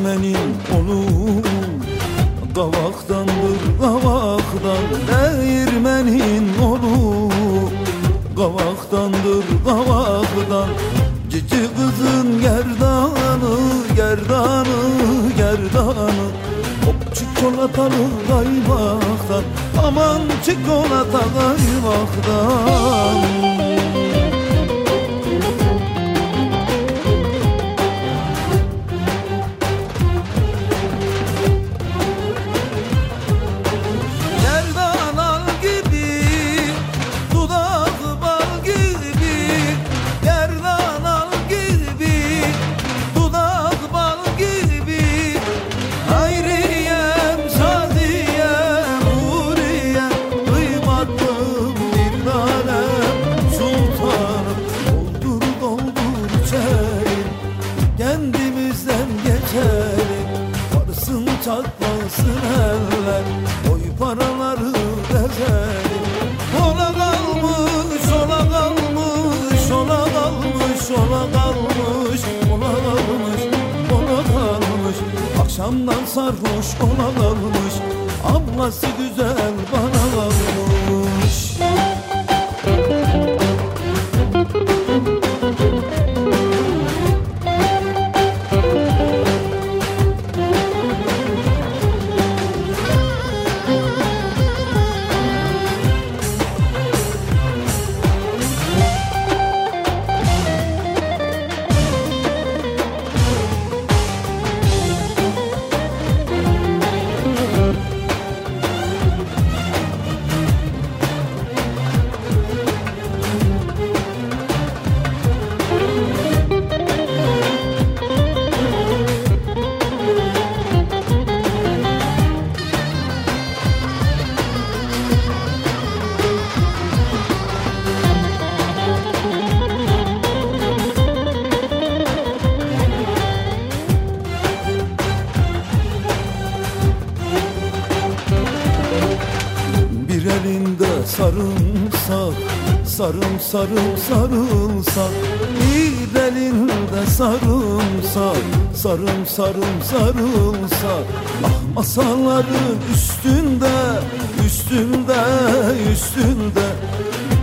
Ermenim olun Kavaktandır kavaktan Değirmenin olun Kavaktandır kavaktan Cici kızın gerdanı Gerdanı gerdanı. Hop çikolatalı kaymaktan Aman çikolata kaymaktan. Ezelim Ola kalmış, ola kalmış kalmış. Akşamdan sarhoş ola kalmış Ablası güzel bana kalmış Bir elinde sarımsak Sarım sarım sarımsak. Bir elinde sarımsak Sarım sarım sarımsak. Ah masaların üstünde Üstünde üstünde.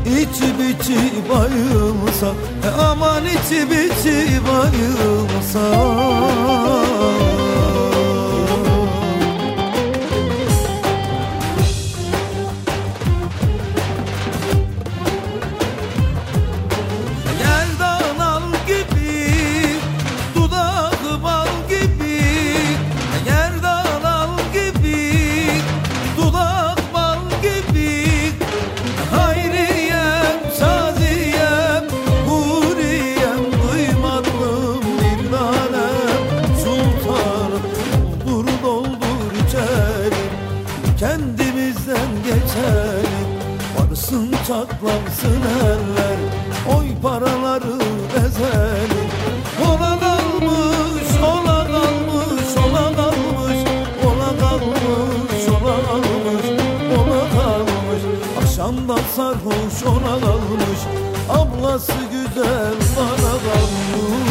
İçi biçi bayılsak e Aman içi biçi bayılsak çatlansın eller Oy paraları ezelim Ola kalmış, ola kalmış, ola kalmış Ola kalmış, ola kalmış, ola kalmış Akşamdan sarhoş ona kalmış Ablası güzel bana kalmış